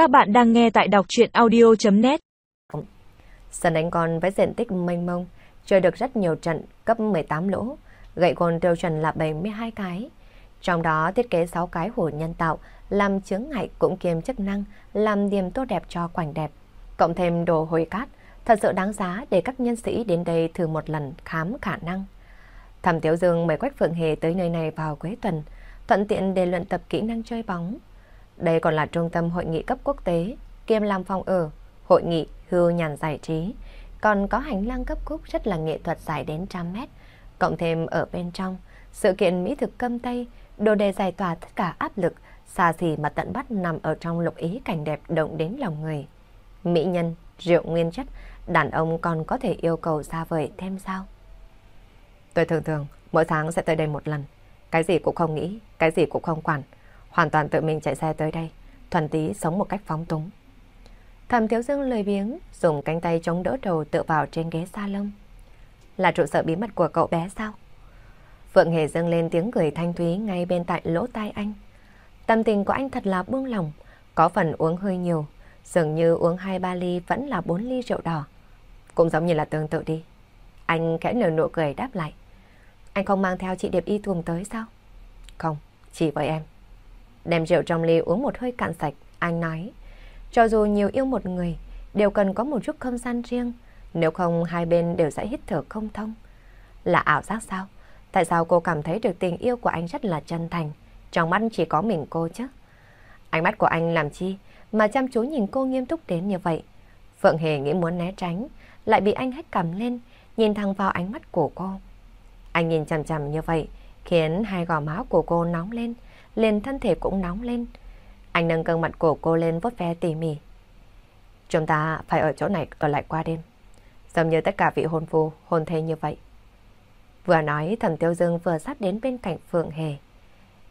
Các bạn đang nghe tại đọc chuyện audio.net Sân đánh con với diện tích mênh mông, chơi được rất nhiều trận cấp 18 lỗ, gậy côn tiêu chuẩn là 72 cái. Trong đó thiết kế 6 cái hồ nhân tạo, làm chướng ngại cũng kiêm chức năng, làm điểm tốt đẹp cho quảnh đẹp. Cộng thêm đồ hồi cát, thật sự đáng giá để các nhân sĩ đến đây thử một lần khám khả năng. Thẩm Tiểu Dương mời Quách Phượng Hề tới nơi này vào cuối tuần, thuận tiện để luyện tập kỹ năng chơi bóng. Đây còn là trung tâm hội nghị cấp quốc tế, kiêm làm phòng ở, hội nghị, hưu nhàn giải trí. Còn có hành lang cấp khúc rất là nghệ thuật dài đến trăm mét. Cộng thêm ở bên trong, sự kiện mỹ thực cơm tây, đồ đề giải tỏa tất cả áp lực, xa xỉ mà tận bắt nằm ở trong lục ý cảnh đẹp động đến lòng người. Mỹ nhân, rượu nguyên chất, đàn ông còn có thể yêu cầu xa vời thêm sao? Tôi thường thường, mỗi tháng sẽ tới đây một lần. Cái gì cũng không nghĩ, cái gì cũng không quản. Hoàn toàn tự mình chạy xe tới đây, thuần tí sống một cách phóng túng. Thẩm Thiếu Dương lười biếng, dùng cánh tay chống đỡ đầu tựa vào trên ghế salon. Là trụ sở bí mật của cậu bé sao? Phượng Hề dâng lên tiếng cười thanh thúy ngay bên tại lỗ tai anh. Tâm tình của anh thật là buông lòng, có phần uống hơi nhiều, dường như uống hai ba ly vẫn là bốn ly rượu đỏ. Cũng giống như là tương tự đi. Anh khẽ nở nụ cười đáp lại. Anh không mang theo chị Điệp Y Thuồng tới sao? Không, chỉ với em. Đem rượu trong ly uống một hơi cạn sạch, anh nói. Cho dù nhiều yêu một người, đều cần có một chút không gian riêng, nếu không hai bên đều sẽ hít thở không thông. Là ảo giác sao? Tại sao cô cảm thấy được tình yêu của anh rất là chân thành, trong mắt chỉ có mình cô chứ? Ánh mắt của anh làm chi mà chăm chú nhìn cô nghiêm túc đến như vậy? Phượng Hề nghĩ muốn né tránh, lại bị anh hét cầm lên, nhìn thẳng vào ánh mắt của cô. Anh nhìn chằm chằm như vậy, khiến hai gò má của cô nóng lên, liền thân thể cũng nóng lên. Anh nâng gương mặt của cô lên vốt ve tỉ mỉ. Chúng ta phải ở chỗ này ở lại qua đêm. Giống như tất cả vị hôn phu, hôn thê như vậy. Vừa nói thầm tiêu dương vừa sát đến bên cạnh Phượng Hề.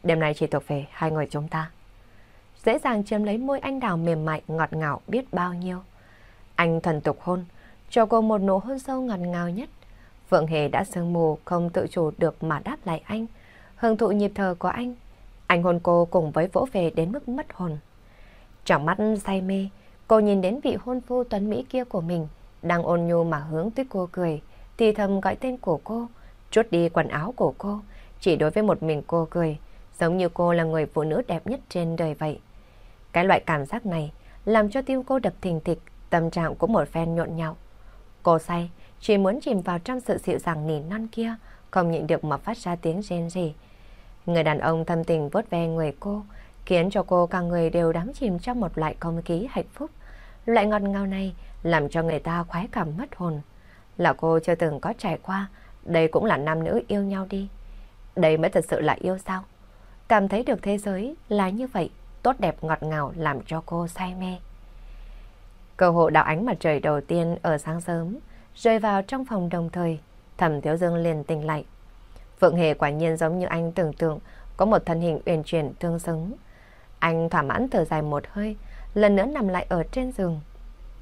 Đêm nay chỉ thuộc về hai người chúng ta. Dễ dàng chiếm lấy môi anh đào mềm mại ngọt ngào biết bao nhiêu. Anh thuần tục hôn, cho cô một nụ hôn sâu ngọt ngào nhất. Phượng Hề đã sương mù không tự chủ được mà đáp lại anh, hưởng thụ nhịp thở của anh. Anh hôn cô cùng với vỗ về đến mức mất hồn. Trong mắt say mê, cô nhìn đến vị hôn phu tuấn Mỹ kia của mình, đang ôn nhu mà hướng tới cô cười, thì thầm gọi tên của cô, trút đi quần áo của cô, chỉ đối với một mình cô cười, giống như cô là người phụ nữ đẹp nhất trên đời vậy. Cái loại cảm giác này làm cho tim cô đập thình thịch, tâm trạng cũng một phen nhộn nhạo. Cô say, chỉ muốn chìm vào trong sự dịu dàng nỉ non kia, không nhịn được mà phát ra tiếng rên rỉ. Người đàn ông thâm tình vuốt ve người cô, khiến cho cô cả người đều đắm chìm trong một loại không khí hạnh phúc. Loại ngọt ngào này làm cho người ta khoái cảm mất hồn. Là cô chưa từng có trải qua, đây cũng là nam nữ yêu nhau đi. Đây mới thật sự là yêu sao? Cảm thấy được thế giới là như vậy, tốt đẹp ngọt ngào làm cho cô say mê. Cơ hội đạo ánh mặt trời đầu tiên ở sáng sớm, rơi vào trong phòng đồng thời, thẩm thiếu dương liền tỉnh lại. Phượng Hề quả nhiên giống như anh tưởng tượng, có một thân hình uyển chuyển tương xứng. Anh thỏa mãn thở dài một hơi, lần nữa nằm lại ở trên giường.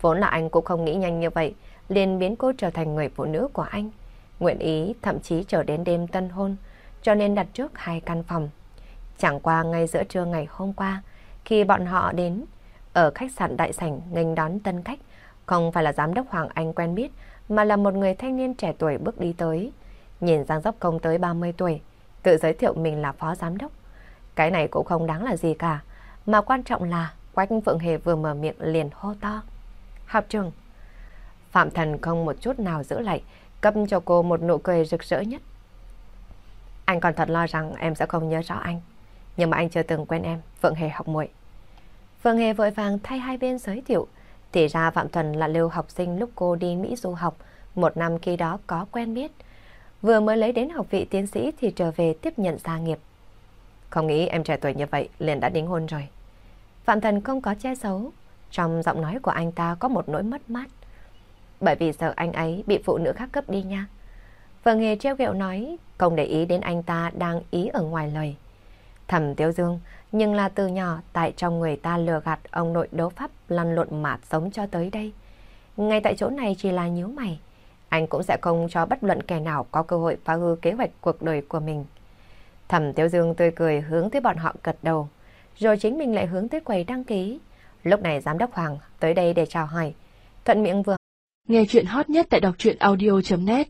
Vốn là anh cũng không nghĩ nhanh như vậy, liền biến cô trở thành người phụ nữ của anh. Nguyện ý thậm chí trở đến đêm tân hôn, cho nên đặt trước hai căn phòng. Chẳng qua ngay giữa trưa ngày hôm qua, khi bọn họ đến ở khách sạn đại sảnh nghênh đón tân khách, không phải là giám đốc Hoàng Anh quen biết, mà là một người thanh niên trẻ tuổi bước đi tới. Nhìn dáng Dốc Công tới 30 tuổi, tự giới thiệu mình là phó giám đốc. Cái này cũng không đáng là gì cả, mà quan trọng là Quách Phượng Hề vừa mở miệng liền hô to. Học trường. Phạm Thần không một chút nào giữ lại, cấp cho cô một nụ cười rực rỡ nhất. Anh còn thật lo rằng em sẽ không nhớ rõ anh, nhưng mà anh chưa từng quen em, Phượng Hề học muội. Phượng Hề vội vàng thay hai bên giới thiệu, thì ra Phạm thần là lưu học sinh lúc cô đi Mỹ du học, một năm khi đó có quen biết. Vừa mới lấy đến học vị tiến sĩ thì trở về tiếp nhận gia nghiệp. Không nghĩ em trẻ tuổi như vậy liền đã đính hôn rồi. Phạm Thần không có che giấu, trong giọng nói của anh ta có một nỗi mất mát. Bởi vì sợ anh ấy bị phụ nữ khác cấp đi nha. Vâng Hề treo ghẹo nói, không để ý đến anh ta đang ý ở ngoài lời. Thẩm Tiêu Dương, nhưng là từ nhỏ tại trong người ta lừa gạt ông nội đấu pháp lăn lộn mạt sống cho tới đây. Ngay tại chỗ này chỉ là nhíu mày. Anh cũng sẽ không cho bất luận kẻ nào có cơ hội phá hư kế hoạch cuộc đời của mình. Thẩm Tiêu Dương tươi cười hướng tới bọn họ gật đầu, rồi chính mình lại hướng tới quầy đăng ký. Lúc này giám đốc Hoàng tới đây để chào hỏi. Thuận miệng vừa. Nghe chuyện hot nhất tại đọc truyện audio.net